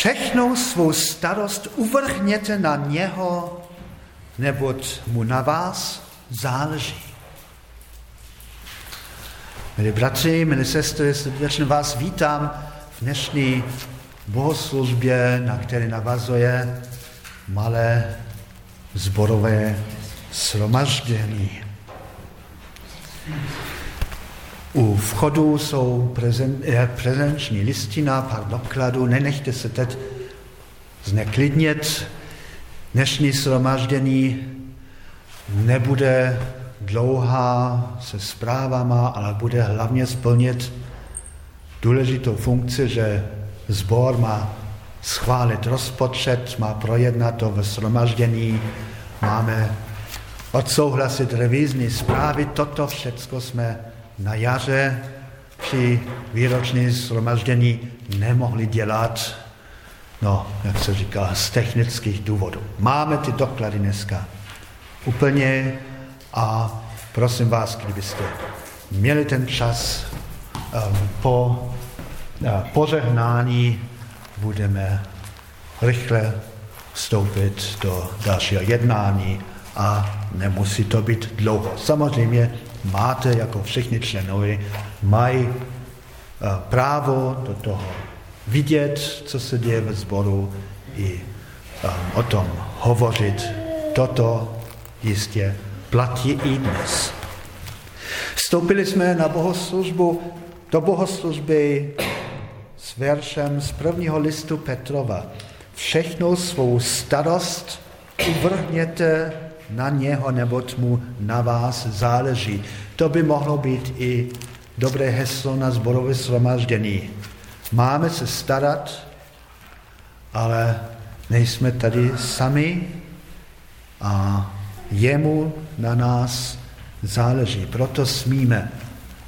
Všechnou svou starost uvrhněte na něho, neboť mu na vás záleží. Milí bratři, milí sestry, srdečně vás vítám v dnešní bohoslužbě, na které navazuje malé zborové shromaždění. U vchodu jsou prezen, prezenční listina, pár dokladů, nenechte se teď zneklidnit. Dnešní shromaždění nebude dlouhá se zprávama, ale bude hlavně splnit důležitou funkci, že zbor má schválit rozpočet, má projednat to ve shromaždění, máme odsouhlasit revizní zprávy. Toto všechno jsme na jaře při výroční shromaždění nemohli dělat, no, jak se říká, z technických důvodů. Máme ty doklady dneska úplně a prosím vás, kdybyste měli ten čas um, po uh, požehnání budeme rychle vstoupit do dalšího jednání a nemusí to být dlouho. Samozřejmě máte, jako všichni členovi, mají uh, právo do toho vidět, co se děje ve sboru i um, o tom hovořit. Toto jistě platí i dnes. Vstoupili jsme na bohoslužbu, do bohoslužby s veršem z prvního listu Petrova. Všechnou svou starost uvrhněte na něho, neboť mu na vás záleží. To by mohlo být i dobré heslo na zborové shromaždění. Máme se starat, ale nejsme tady sami a jemu na nás záleží. Proto smíme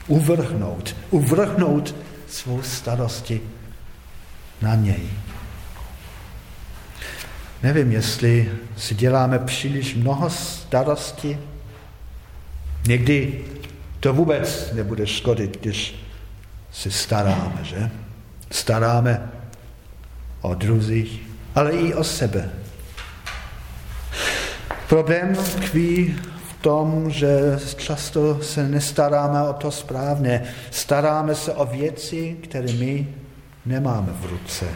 uvrhnout, uvrhnout svou starosti na něj. Nevím, jestli si děláme příliš mnoho starosti. Někdy to vůbec nebude škodit, když si staráme, že? Staráme o druzích, ale i o sebe. Problém tkví v tom, že často se nestaráme o to správně. Staráme se o věci, které my nemáme v ruce.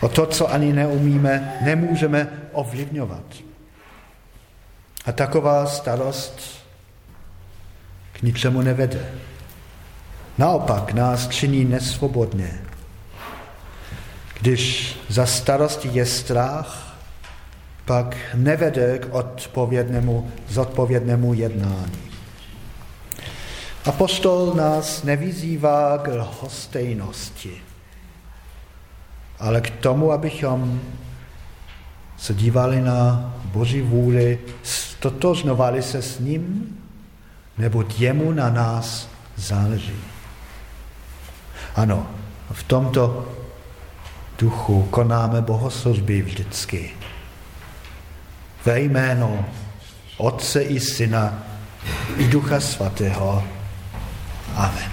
O to, co ani neumíme, nemůžeme ovlivňovat. A taková starost k ničemu nevede. Naopak nás činí nesvobodně. Když za starosti je strach, pak nevede k odpovědnému, zodpovědnému jednání. Apostol nás nevyzývá k lhostejnosti, ale k tomu, abychom se dívali na Boží vůli, stotožnovali se s ním, nebo jemu na nás záleží. Ano, v tomto duchu konáme bohoslužby vždycky ve jméno Otce i Syna i Ducha Svatého. Amen.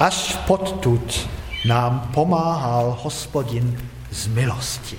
Až podtud nám pomáhal hospodin z milosti.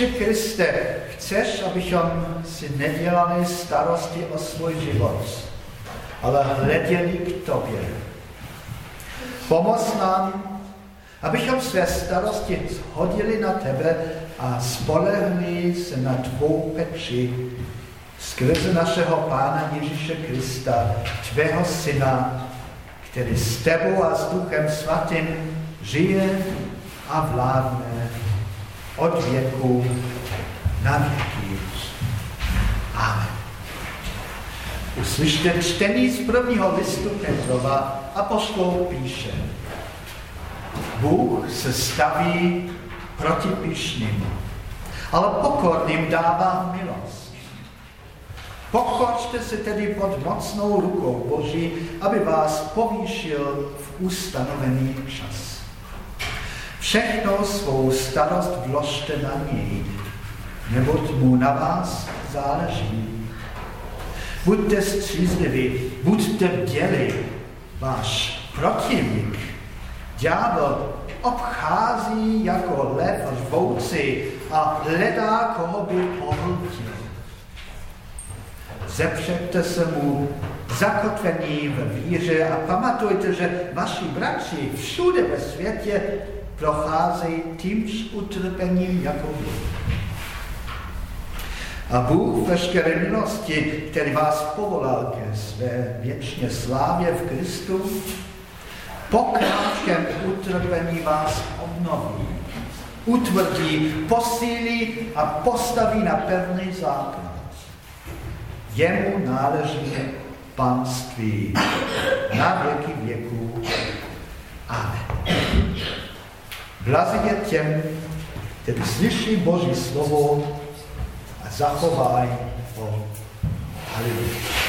Ježíše Kriste, chceš, abychom si nedělali starosti o svůj život, ale hleděli k Tobě. Pomoz nám, abychom své starosti hodili na Tebe a spolehli se na Tvou peči skrze našeho Pána Ježíše Krista, Tvého Syna, který s Tebou a s Duchem Svatým žije a vládne od věku na věky. Amen. Uslyšte čtení z prvního listu Petrova a poštol píše. Bůh se staví proti pišným, ale pokorným dává milost. Pokořte se tedy pod mocnou rukou Boží, aby vás povýšil v ustanovený čas. Všechno svou starost vložte na něj, neboť mu na vás záleží. Buďte střízliví, buďte bděli, váš protivník, ďábel, obchází jako lev žvouci a hledá, koho by pohltil. Zepřete se mu zakotvení v víře a pamatujte, že vaši bratři všude ve světě procházejí tímž utrpením jako vy. A Bůh veškeré milosti, který vás povolal ke své věčně slávě v Kristu, po krátkém utrpení vás obnoví, utvrdí, posílí a postaví na pevný základ. Jemu náleží panství na věky věků. Amen. Blaze těm, kteří slyší Boží slovo a zachovají ho. Díky.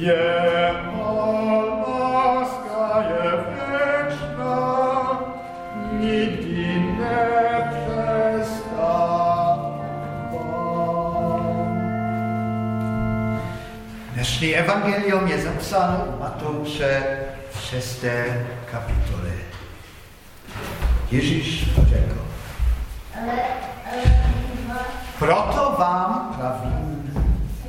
Je Dnešní evangelium je zapsáno u Matouše v 6. kapitole. Ježíš řekl, proto vám pravím,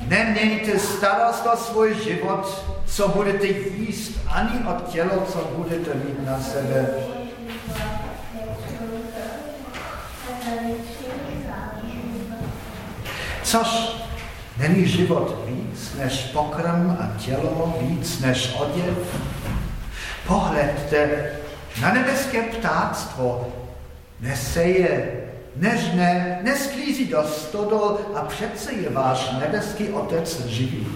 nemějte starost o svůj život, co budete jíst, ani o tělo, co budete mít na sebe. Což není život víc než pokrm a tělo, víc než oděv? Pohledte na nebeské ptáctvo, neseje, nežne, nesklízí do stodol a přece je váš nebeský otec živý.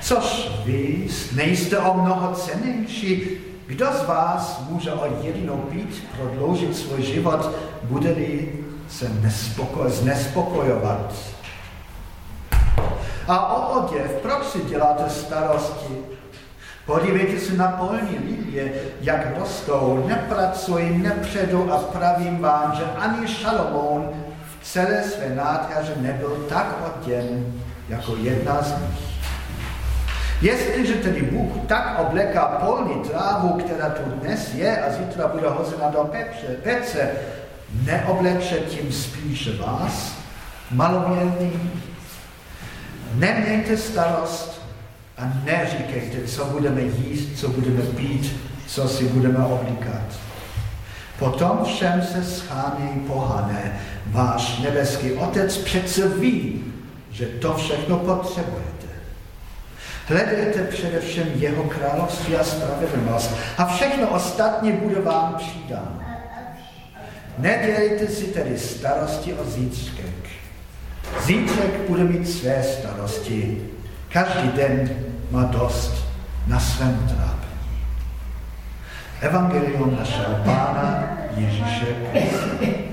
Což vy nejste o mnoho cenější, kdo z vás může o jedinou pít prodloužit svůj život, bude-li se nespoko- znespokojovat? A o oděv, proč si děláte starosti? Podívejte se na polní lilie, jak rostou, nepracují, nepředu a pravím vám, že ani Šalomoun v celé své nádheře nebyl tak oděn jako jedna z nich. Jestliže tedy Bůh tak obleká polní trávu, která tu dnes je a zítra bude hozena do pece, pece neobleče tím spíše vás, malověrný, Nemějte starost a neříkejte, co budeme jíst, co budeme pít, co si budeme oblíkat. Potom všem se schánějí pohané. Váš nebeský otec přece ví, že to všechno potřebujete. Hledejte především jeho království a spravedlnost a všechno ostatní bude vám přidáno. Nedělejte si tedy starosti o zítřek, Zítřek bude mít své starosti. Každý den má dost na svém trápení. Evangelium našeho Pána Ježíše Krista.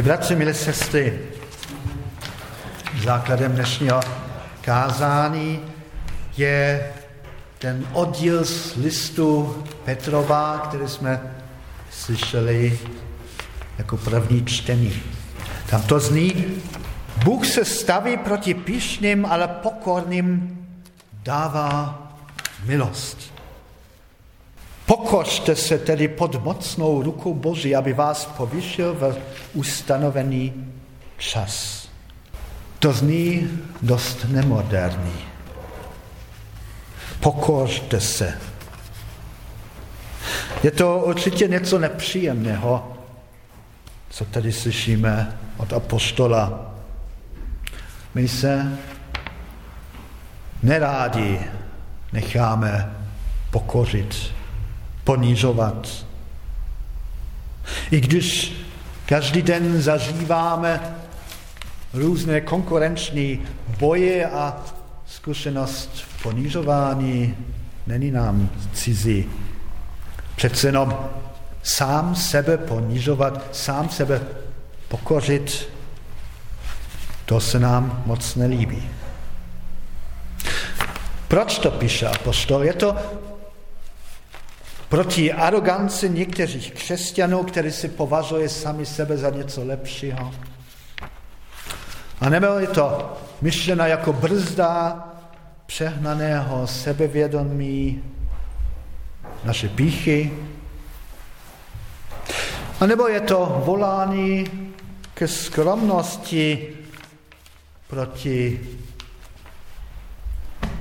Milí bratři, milé sestry, základem dnešního kázání je ten oddíl z listu Petrova, který jsme slyšeli jako první čtení. Tam to zní, Bůh se staví proti pišným, ale pokorným dává milost. Pokořte se tedy pod mocnou rukou Boží, aby vás povyšil v ustanovený čas. To zní dost nemoderní. Pokořte se. Je to určitě něco nepříjemného, co tady slyšíme od apostola. My se nerádi necháme pokořit ponižovat. I když každý den zažíváme různé konkurenční boje a zkušenost ponižování není nám cizí. Přece jenom sám sebe ponižovat, sám sebe pokořit, to se nám moc nelíbí. Proč to píše apostol? Je to proti aroganci některých křesťanů, kteří si považují sami sebe za něco lepšího. A nebo je to myšlena jako brzda přehnaného sebevědomí, naše píchy. A nebo je to volání ke skromnosti proti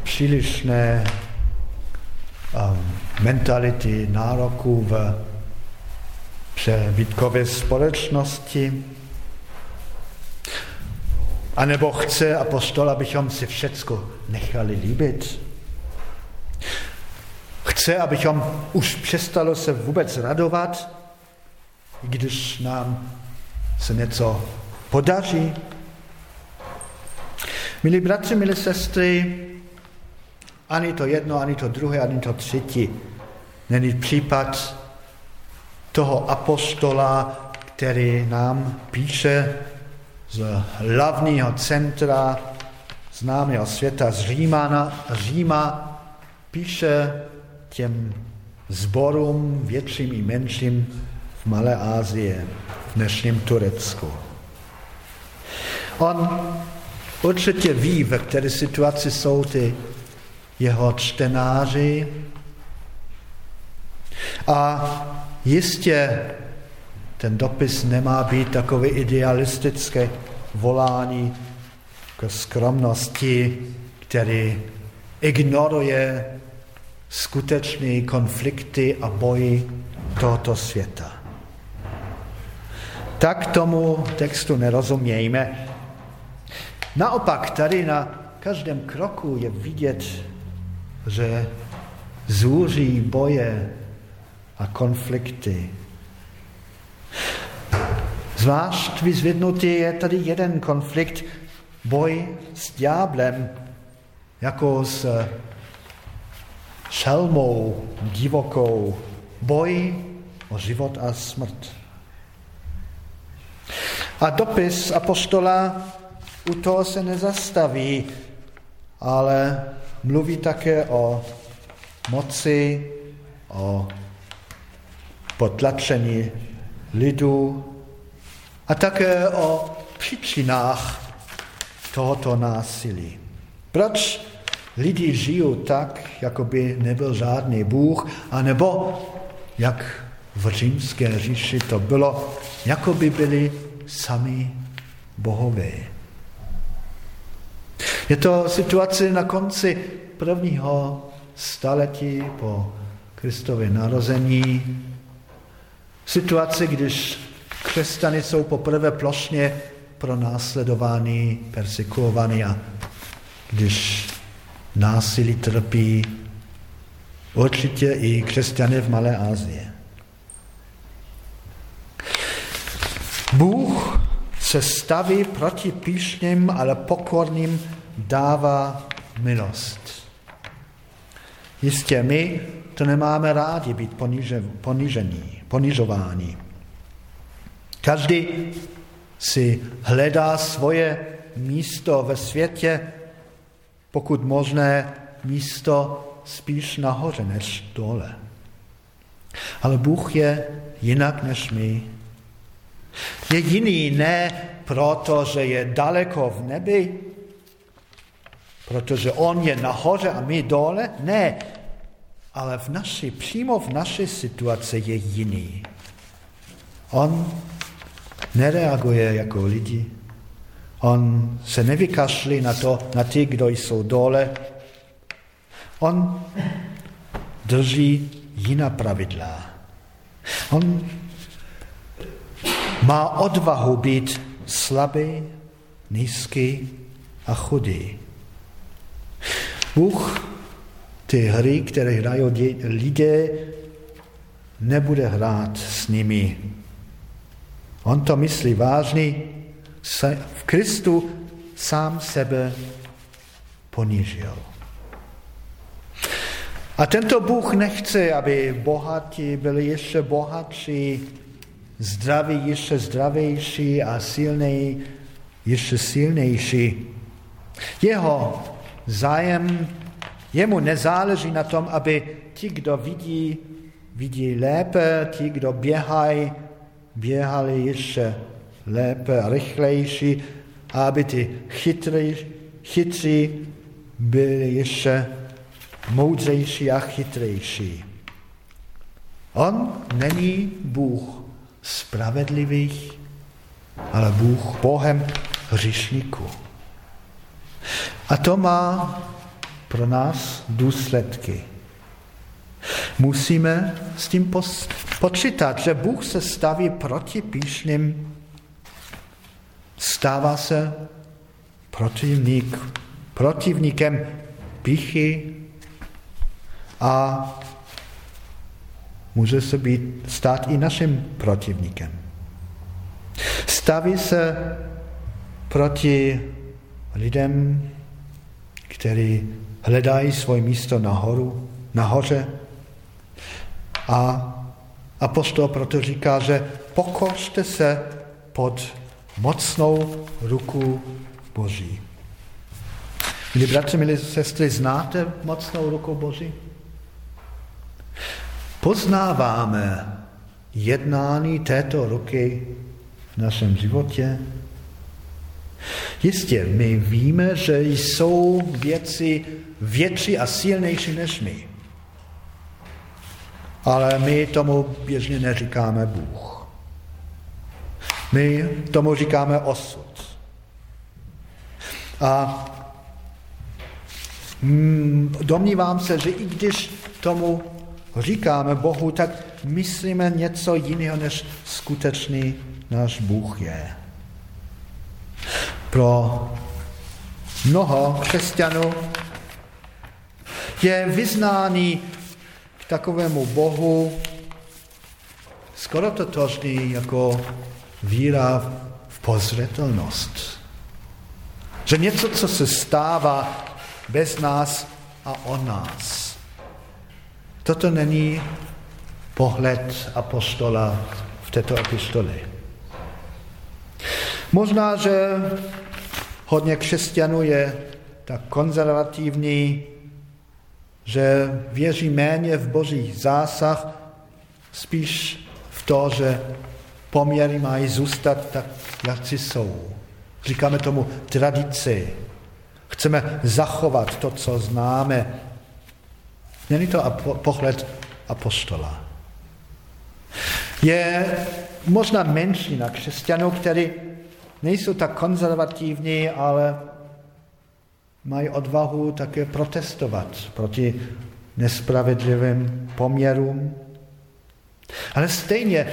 přílišné mentality nároků v přebytkové společnosti. A nebo chce apostol, abychom si všecko nechali líbit. Chce, abychom už přestalo se vůbec radovat, když nám se něco podaří. Milí bratři, milí sestry, ani to jedno, ani to druhé, ani to třetí. Není případ toho apostola, který nám píše z hlavního centra známého světa z Říma, Říma píše těm zborům větším i menším v Malé Asii, v dnešním Turecku. On určitě ví, ve které situaci jsou ty jeho čtenáři. A jistě ten dopis nemá být takové idealistické volání k skromnosti, který ignoruje skutečné konflikty a boji tohoto světa. Tak tomu textu nerozumějme. Naopak tady na každém kroku je vidět že zůří boje a konflikty. Zvlášť vyzvednutý je tady jeden konflikt, boj s ďáblem, jako s šelmou divokou, boj o život a smrt. A dopis apostola u toho se nezastaví, ale mluví také o moci, o potlačení lidu a také o příčinách tohoto násilí. Proč lidi žijou tak, jako by nebyl žádný Bůh, anebo jak v římské říši to bylo, jako by byli sami bohové. Je to situace na konci prvního staletí po Kristově narození. Situace, když křesťany jsou poprvé plošně pronásledovány, persekuovány a když násilí trpí určitě i křesťané v Malé Asii. Bůh se staví proti píšním, ale pokorným dává milost. Jistě my to nemáme rádi být ponižení, ponižováni. Každý si hledá svoje místo ve světě, pokud možné místo spíš nahoře než dole. Ale Bůh je jinak než my. Je jiný ne proto, že je daleko v nebi, protože On je nahoře a my dole, ne, ale v naši, přímo v naší situaci je jiný. On nereaguje jako lidi. On se nevykašlí na to, na ty, kdo jsou dole. On drží jiná pravidla. On má odvahu být slabý, nízký a chudý. Bůh ty hry, které hrají lidé, nebude hrát s nimi. On to myslí vážně, v Kristu sám sebe ponížil. A tento Bůh nechce, aby bohatí byli ještě bohatší, zdraví ještě zdravější a silný ještě silnější. Jeho zájem, jemu nezáleží na tom, aby ti, kdo vidí, vidí lépe, ti, kdo běhají, běhali ještě lépe rychlejší, a aby ty chytrý, chytří byli ještě moudřejší a chytrejší. On není Bůh spravedlivých, ale Bůh Bohem hřišníků. A to má pro nás důsledky. Musíme s tím počítat, že Bůh se staví proti píšným, stává se protivník, protivníkem píchy a může se být, stát i naším protivníkem. Staví se proti lidem, kteří hledají svoje místo nahoru, nahoře. A apostol proto říká, že pokořte se pod mocnou ruku Boží. Milí bratři, milí sestry, znáte mocnou ruku Boží? Poznáváme jednání této ruky v našem životě? Jistě, my víme, že jsou věci větší a silnější než my. Ale my tomu běžně neříkáme Bůh. My tomu říkáme osud. A mm, domnívám se, že i když tomu říkáme Bohu, tak myslíme něco jiného, než skutečný náš Bůh je. Pro mnoho křesťanů je vyznání k takovému Bohu skoro totožný jako víra v pozřetelnost. Že něco, co se stává bez nás a o nás. Toto není pohled apostola v této epistoli. Možná, že hodně křesťanů je tak konzervativní, že věří méně v boží zásah, spíš v to, že poměry mají zůstat tak, jak si jsou. Říkáme tomu tradici. Chceme zachovat to, co známe. Není to pohled apostola. Je možná menšina křesťanů, kteří nejsou tak konzervativní, ale mají odvahu také protestovat proti nespravedlivým poměrům. Ale stejně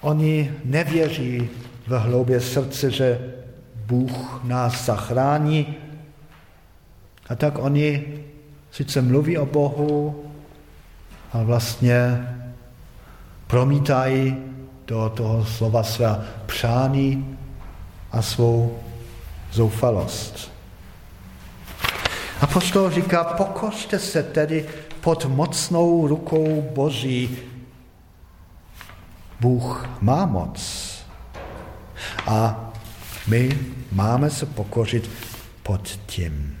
oni nevěří v hloubě srdce, že Bůh nás zachrání. A tak oni sice mluví o Bohu, ale vlastně promítají do toho slova své přání a svou zoufalost. Apostol říká, pokořte se tedy pod mocnou rukou Boží. Bůh má moc. A my máme se pokořit pod tím.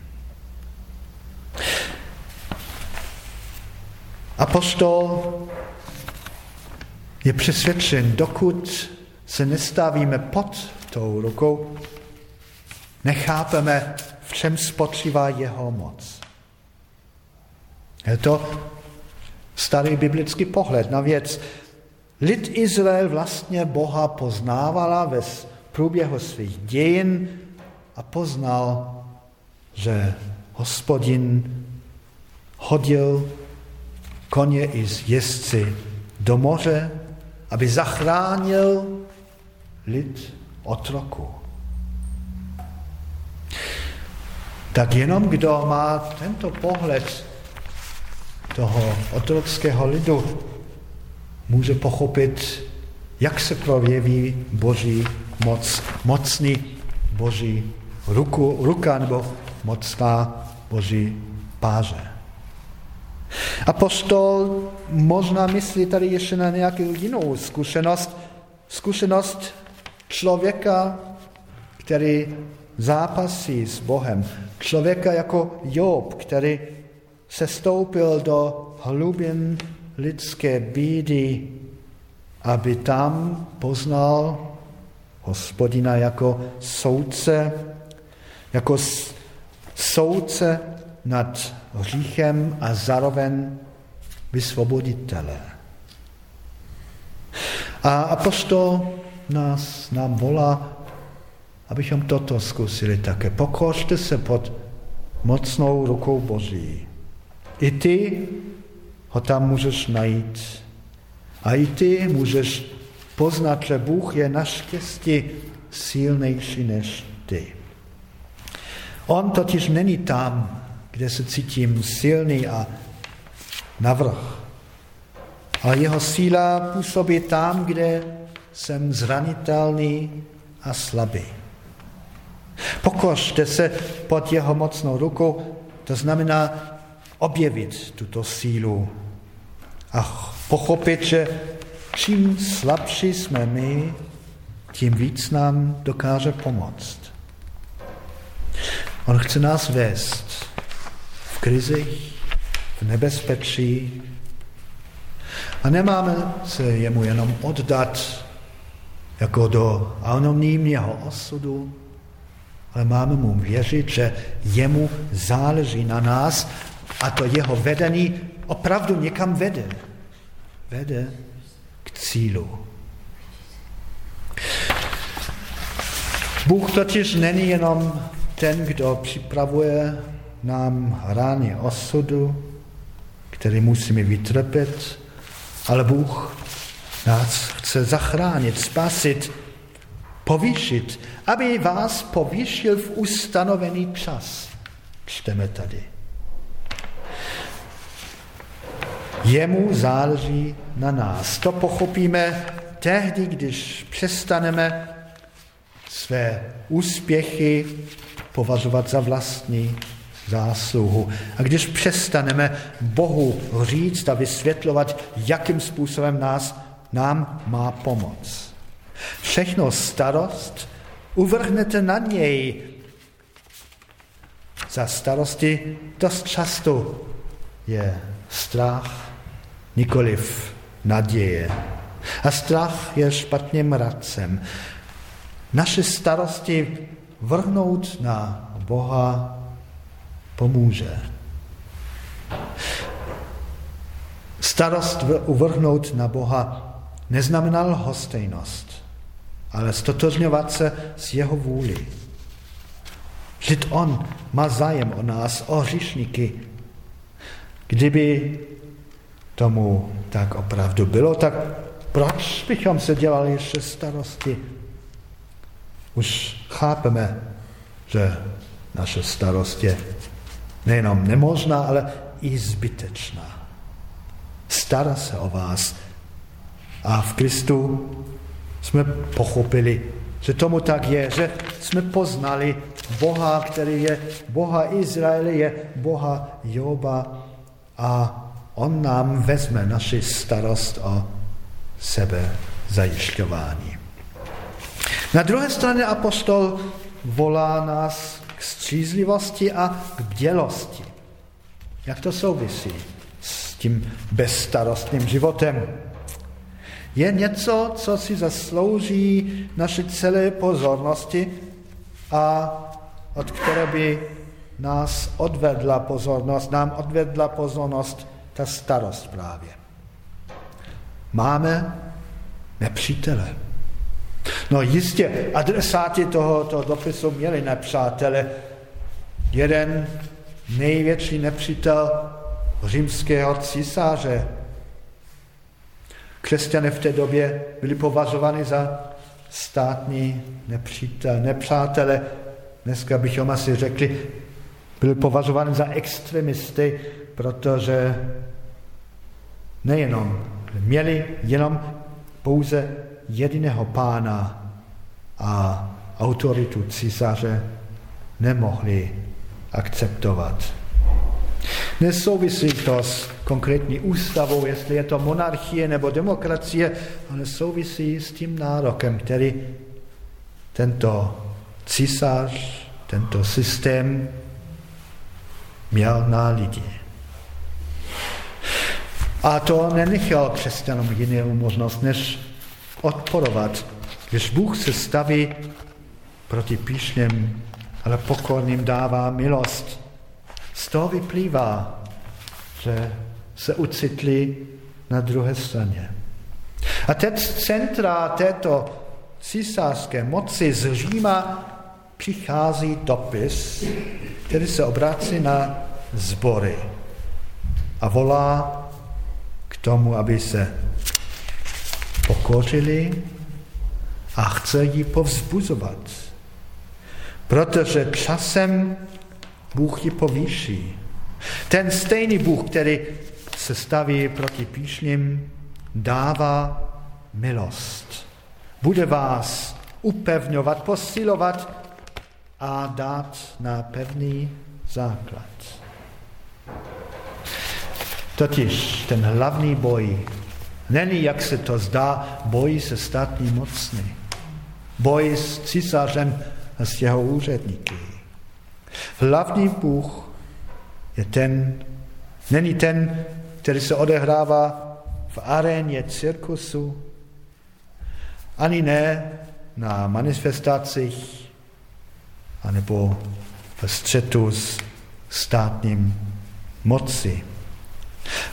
Apostol je přesvědčen, dokud se nestavíme pod tou rukou, nechápeme, v čem spočívá jeho moc. Je to starý biblický pohled na věc. Lid Izrael vlastně Boha poznávala ve průběhu svých dějin a poznal, že hospodin hodil koně i z jezdci do moře, aby zachránil lid otroku. Tak jenom kdo má tento pohled toho otrockého lidu, může pochopit, jak se projeví Boží moc, mocný Boží ruku, ruka nebo mocná Boží páře. Apostol možná myslí tady ještě na nějakou jinou zkušenost, zkušenost člověka, který zápasí s Bohem. Člověka jako Job, který se stoupil do hlubin lidské bídy, aby tam poznal hospodina jako soudce, jako soudce nad hříchem a zároveň vysvoboditele. A apostol nás nám volá, abychom toto zkusili také. Pokořte se pod mocnou rukou Boží. I ty ho tam můžeš najít. A i ty můžeš poznat, že Bůh je naštěstí silnější než ty. On totiž není tam, kde se cítím silný a navrh. Ale jeho síla působí tam, kde jsem zranitelný a slabý. Pokořte se pod jeho mocnou rukou, to znamená objevit tuto sílu a pochopit, že čím slabší jsme my, tím víc nám dokáže pomoct. On chce nás vést v krizích, v nebezpečí a nemáme se jemu jenom oddat jako do anonymního osudu, ale máme mu věřit, že jemu záleží na nás a to jeho vedení opravdu někam vede. Vede k cílu. Bůh totiž není jenom ten, kdo připravuje nám rány osudu, který musíme vytrpět, ale Bůh nás chce zachránit, spasit, povýšit, aby vás povýšil v ustanovený čas. Čteme tady. Jemu záleží na nás. To pochopíme tehdy, když přestaneme své úspěchy považovat za vlastní zásluhu. A když přestaneme Bohu říct a vysvětlovat, jakým způsobem nás, nám má pomoc. Všechno starost uvrhnete na něj. Za starosti dost často je strach, nikoliv naděje. A strach je špatným radcem. Naše starosti vrhnout na Boha pomůže. Starost uvrhnout na Boha neznamená lhostejnost, ale stotožňovat se s jeho vůli. Vždyť on má zájem o nás, o hříšníky. Kdyby tomu tak opravdu bylo, tak proč bychom se dělali ještě starosti? Už chápeme, že naše starost je nejenom nemožná, ale i zbytečná. Stará se o vás. A v Kristu jsme pochopili, že tomu tak je, že jsme poznali Boha, který je Boha Izraele, je Boha Joba a on nám vezme naši starost o sebe zajišťování. Na druhé straně apostol volá nás k střízlivosti a k bdělosti. Jak to souvisí s tím bezstarostným životem? Je něco, co si zaslouží naše celé pozornosti a od které by nás odvedla pozornost, nám odvedla pozornost ta starost právě. Máme nepřítele. No jistě, adresáti tohoto dopisu měli nepřátele. Jeden největší nepřítel římského císaře. Křesťané v té době byli považováni za státní nepřítel, nepřátele. Dneska bychom asi řekli, byli považováni za extremisty, protože nejenom měli jenom pouze jediného pána a autoritu císaře nemohli akceptovat. Nesouvisí to s konkrétní ústavou, jestli je to monarchie nebo demokracie, ale souvisí s tím nárokem, který tento císař, tento systém měl na lidi. A to nenechal křesťanům jinou možnost, než odporovat. Když Bůh se staví proti píšněm, ale pokorným dává milost. Z toho vyplývá, že se ucitli na druhé straně. A teď centra této císařské moci z Říma přichází dopis, který se obrací na zbory a volá k tomu, aby se pokořili a chce ji povzbuzovat. Protože časem Bůh ji povýší. Ten stejný Bůh, který se staví proti píšním, dává milost. Bude vás upevňovat, posilovat a dát na pevný základ. Totiž ten hlavní boj není, jak se to zdá, boj se státní mocný. Boj s císařem a s jeho úředníky. Hlavní Bůh je ten, není ten, který se odehrává v aréně cirkusu, ani ne na manifestacích, anebo v střetu s státním moci.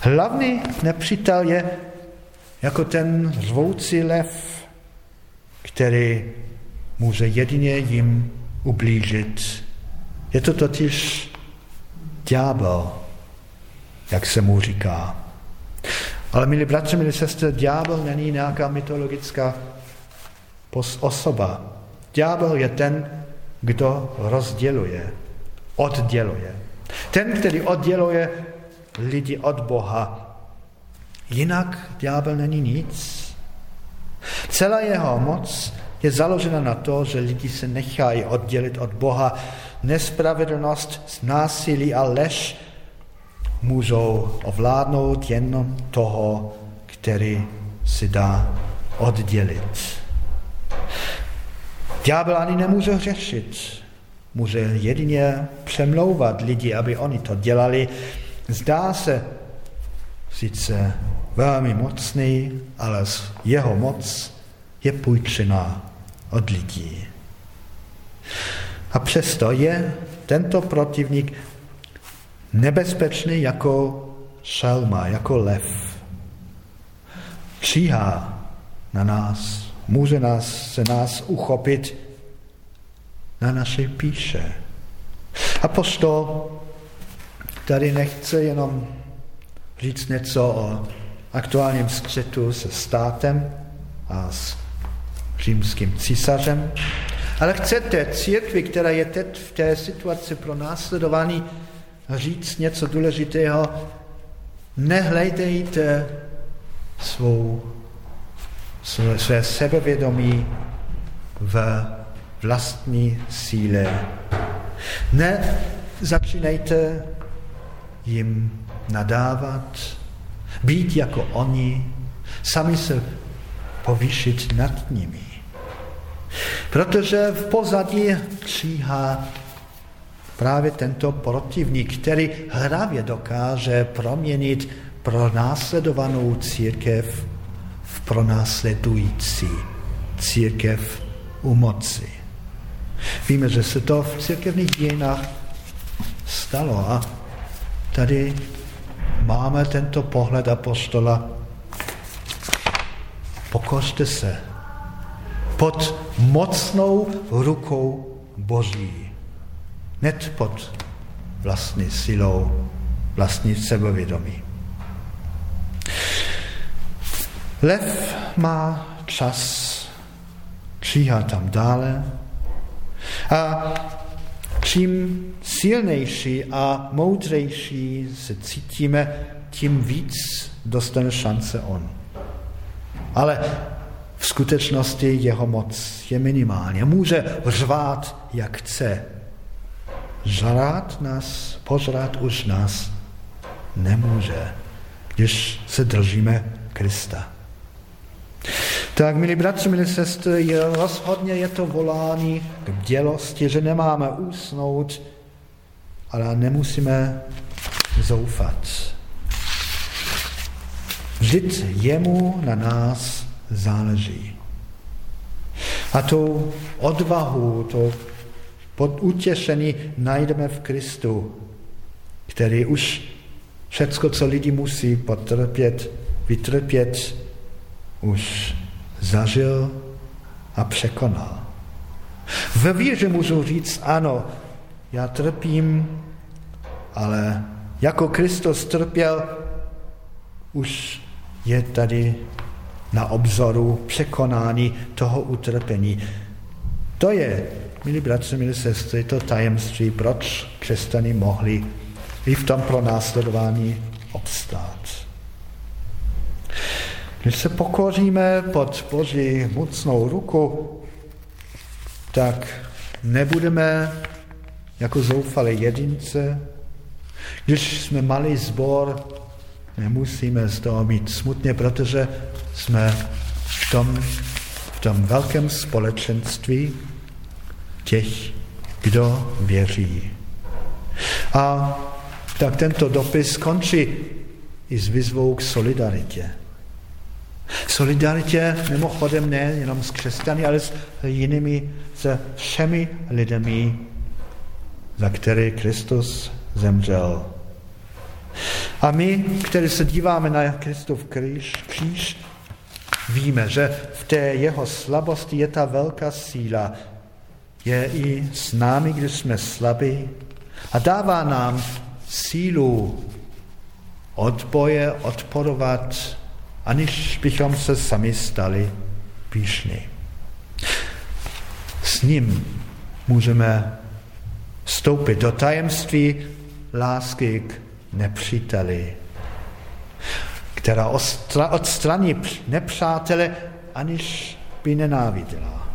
Hlavní nepřítel je jako ten řvoucí lev, který může jedině jim ublížit. Je to totiž ďábel, jak se mu říká. Ale milí bratři, milí sestry, ďábel není nějaká mytologická osoba. Ďábel je ten, kdo rozděluje, odděluje. Ten, který odděluje lidi od Boha. Jinak ďábel není nic. Celá jeho moc je založena na to, že lidi se nechají oddělit od Boha. Nespravedlnost, násilí a lež můžou ovládnout jen toho, který si dá oddělit. Ďábel ani nemůže hřešit. Může jedině přemlouvat lidi, aby oni to dělali. Zdá se sice velmi mocný, ale jeho moc je půjčená od lidí. A přesto je tento protivník nebezpečný jako šelma, jako lev. Číhá na nás, může nás, se nás uchopit na naše píše. Apostol tady nechce jenom říct něco o aktuálním střetu se státem a s římským císařem, ale chcete církvi, která je teď v té situaci pro následování, říct něco důležitého, nehlejtejte svou, své, své sebevědomí v vlastní síle. Ne začínejte jim nadávat, být jako oni, sami se povýšit nad nimi. Protože v pozadí číhá právě tento protivník, který hravě dokáže proměnit pronásledovanou církev v pronásledující církev u moci. Víme, že se to v církevních dějinách stalo a tady máme tento pohled apostola. Pokořte se pod mocnou rukou Boží. Net pod vlastní silou, vlastní sebevědomí. Lev má čas, číhá tam dále a čím silnější a moudřejší se cítíme, tím víc dostane šance on. Ale v skutečnosti jeho moc je minimální. Může řvát, jak chce. Žrát nás, požrát už nás nemůže, když se držíme Krista. Tak, milí bratři, milí sestry, rozhodně je to volání k bdělosti, že nemáme usnout, ale nemusíme zoufat. Vždyť jemu na nás záleží. A tu odvahu, to utěšení najdeme v Kristu, který už všecko, co lidi musí potrpět, vytrpět, už zažil a překonal. Ve víře můžu říct, ano, já trpím, ale jako Kristus trpěl, už je tady na obzoru překonání toho utrpení. To je, milí bratři, milí sestry, to tajemství, proč křesťané mohli i v tom pronásledování obstát. Když se pokoříme pod Boží mocnou ruku, tak nebudeme jako zoufalé jedince. Když jsme malý zbor, nemusíme z toho mít smutně, protože jsme v tom, v tom velkém společenství těch, kdo věří. A tak tento dopis končí i s vyzvou k solidaritě. Solidaritě mimochodem ne jenom s křesťany, ale s jinými, se všemi lidmi, za které Kristus zemřel. A my, kteří se díváme na Kristův kříž, kříž, víme, že v té jeho slabosti je ta velká síla. Je i s námi, když jsme slabí a dává nám sílu odboje, odporovat aniž bychom se sami stali píšní. S ním můžeme vstoupit do tajemství lásky k nepříteli, která odstraní nepřátele, aniž by nenáviděla.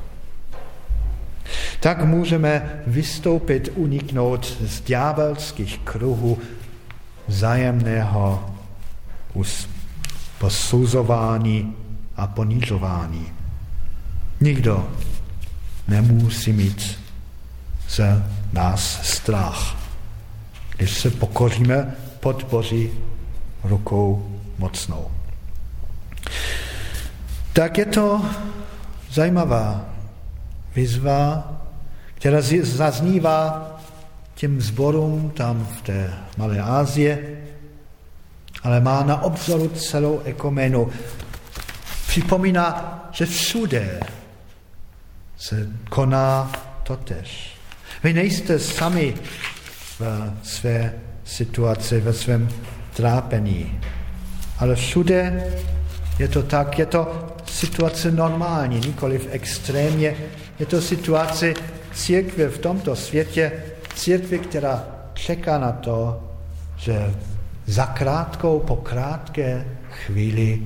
Tak můžeme vystoupit, uniknout z ďábelských kruhů zájemného posuzování a ponižování. Nikdo nemusí mít ze nás strach, když se pokoříme pod Boží rukou mocnou. Tak je to zajímavá výzva, která zaznívá těm zborům tam v té Malé Asie, ale má na obzoru celou ekumenu. Připomíná, že všude se koná totež. Vy nejste sami v své situaci, ve svém trápení, ale všude je to tak, je to situace normální, nikoliv extrémně. Je to situace církve v tomto světě, církve, která čeká na to, že za krátkou, po krátké chvíli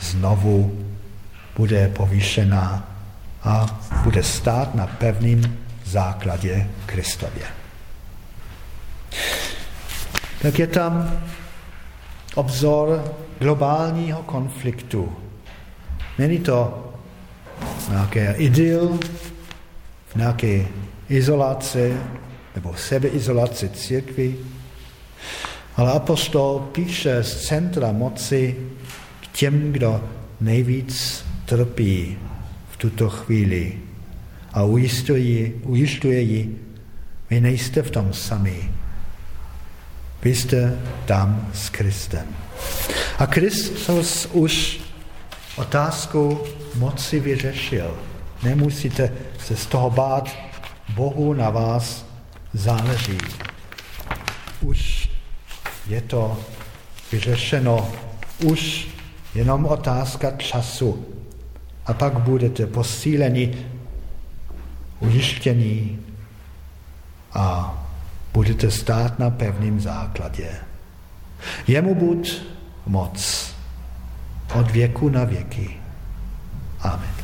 znovu bude povýšená a bude stát na pevném základě Kristově. Tak je tam obzor globálního konfliktu. Není to nějaké idyl, nějaké izolaci nebo sebeizolaci církvy, ale apostol píše z centra moci k těm, kdo nejvíc trpí v tuto chvíli a ujišťuje, ujišťuje ji, vy nejste v tom sami. Vy jste tam s Kristem. A Kristus už otázku moci vyřešil. Nemusíte se z toho bát, Bohu na vás záleží. Už je to vyřešeno, už jenom otázka času. A pak budete posíleni, ujištění a budete stát na pevném základě. Jemu buď moc od věku na věky. Amen.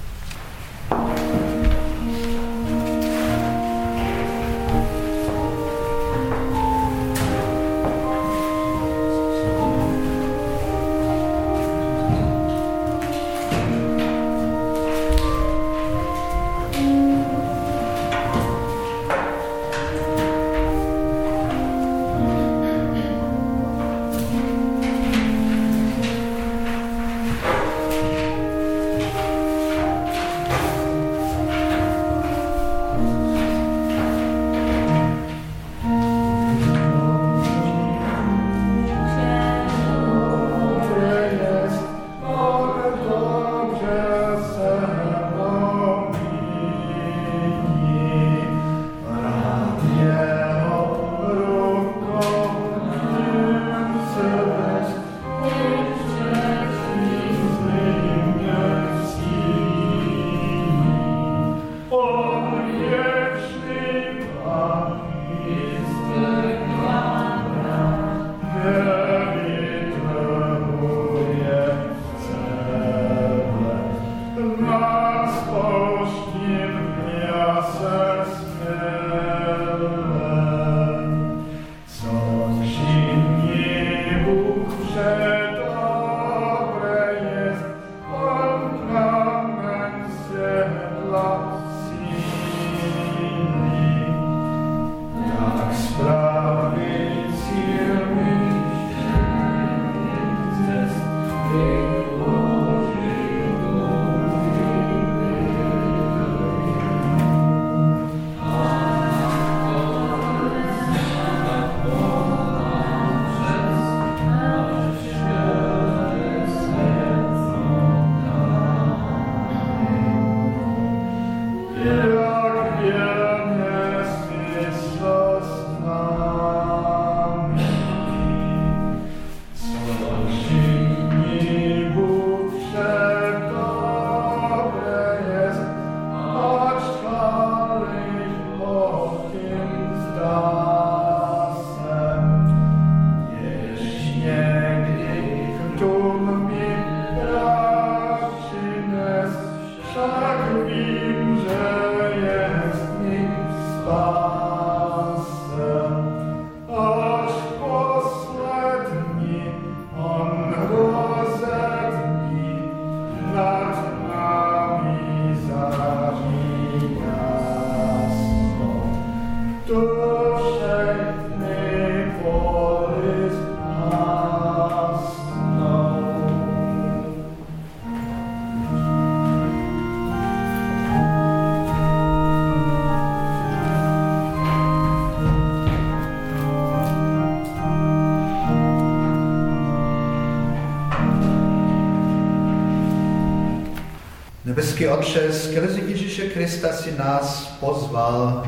Otče, skrze Ježíše Krista si nás pozval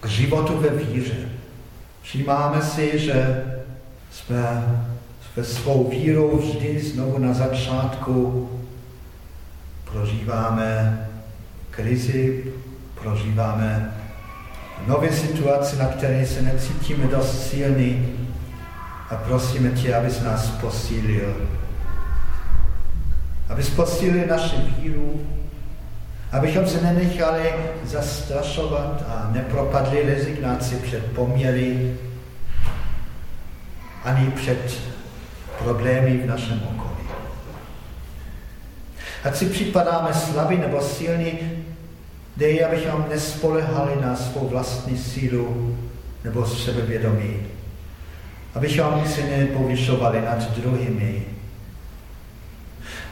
k životu ve víře. Všímáme si, že jsme ve svou vírou vždy znovu na začátku prožíváme krizi, prožíváme nové situace, na které se necítíme dost silný a prosíme tě, abys nás posílil aby posílili naši víru, abychom se nenechali zastrašovat a nepropadli rezignaci před poměry ani před problémy v našem okolí. Ať si připadáme slabí nebo silní, Dej, abychom nespolehali na svou vlastní sílu nebo sebevědomí. Abychom si nepovyšovali nad druhými,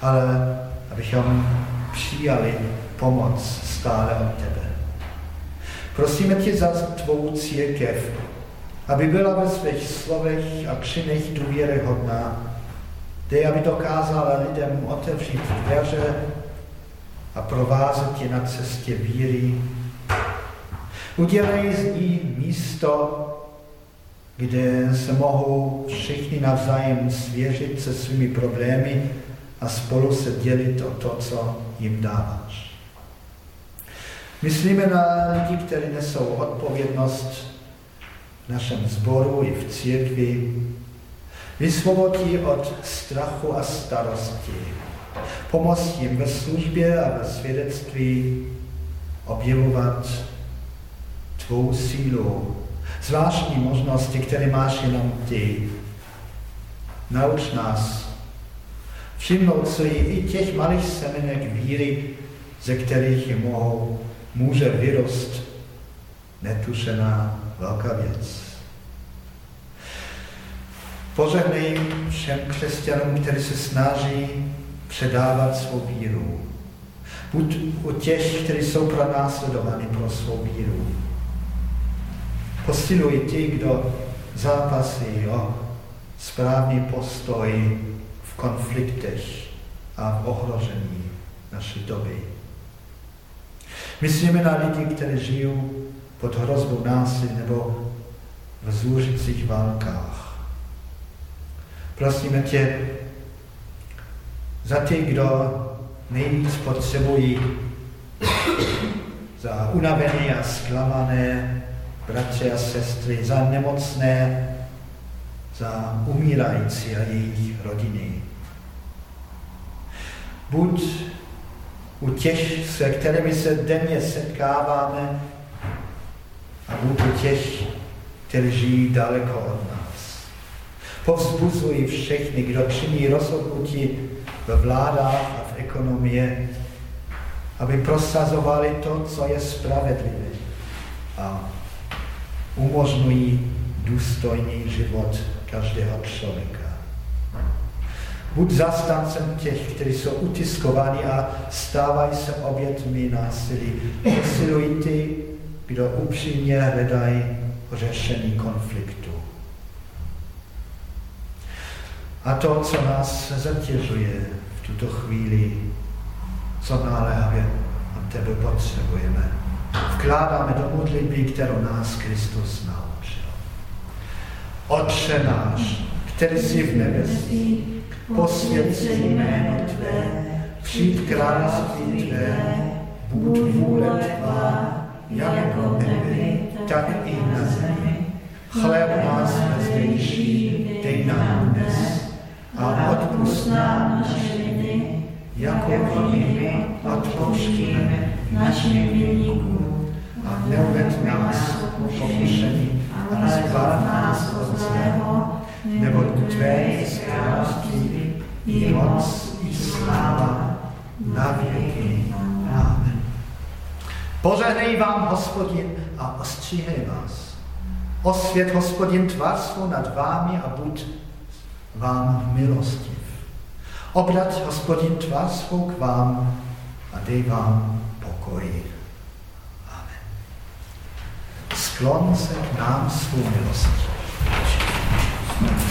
ale abychom přijali pomoc stále od tebe. Prosíme tě za tvou církev, aby byla ve svých slovech a činech důvěryhodná. Dej, aby dokázala lidem otevřít dveře a provázet je na cestě víry. Udělej z ní místo, kde se mohou všichni navzájem svěřit se svými problémy a spolu se dělit o to, co jim dáváš. Myslíme na lidi, kteří nesou odpovědnost v našem sboru i v církvi. Vysvobodí od strachu a starosti. Pomoz jim ve službě a ve svědectví objevovat tvou sílu, zvláštní možnosti, které máš jenom ty. Nauč nás všimnout si i těch malých semenek víry, ze kterých mohou, může vyrost netušená velká věc. Požehnej všem křesťanům, kteří se snaží předávat svou víru. Buď u těch, kteří jsou pronásledováni pro svou víru. Posiluj ty, kdo zápasí o správný postoj v konfliktech a v ohrožení naší doby. Myslíme na lidi, kteří žijí pod hrozbou násilí nebo v zúřicích válkách. Prosíme tě za ty, kdo nejvíc potřebují, za unavené a zklamané bratře a sestry, za nemocné, za umírající a jejich rodiny. Buď u těch, se kterými se denně setkáváme, a u těch, kteří žijí daleko od nás. Povzbuzují všechny, kdo činí rozhodnutí ve vládách a v ekonomii, aby prosazovali to, co je spravedlivé a umožňují důstojný život každého člověka. Buď zastancem těch, kteří jsou utiskováni a stávají se obětmi násilí. Posiluj ty, kdo upřímně hledají řešení konfliktu. A to, co nás zatěžuje v tuto chvíli, co náléhavě od tebe potřebujeme, vkládáme do modlitby, kterou nás Kristus naučil. Otče náš, který jsi v nebesích, posvěd se jméno Tvé, přijď království Tvé, buď vůle Tvá, jako nebi, tak i na zemi. Chléb nás zdejší, dej nám dnes a odpust nám naše viny, jako i my odpouštíme našim vinníkům. A neuved nás pokušení, ale zbav nás od zlého, nebo Tvé je království, i moc, i sláva, na věky. Amen. Požehnej vám, hospodin, a ostříhej vás. Osvět, hospodin, tvar svou nad vámi a buď vám milostiv. Obrať, hospodin, tvar svou k vám a dej vám pokoj. Amen. Sklon se k nám svou milostí. Thank you.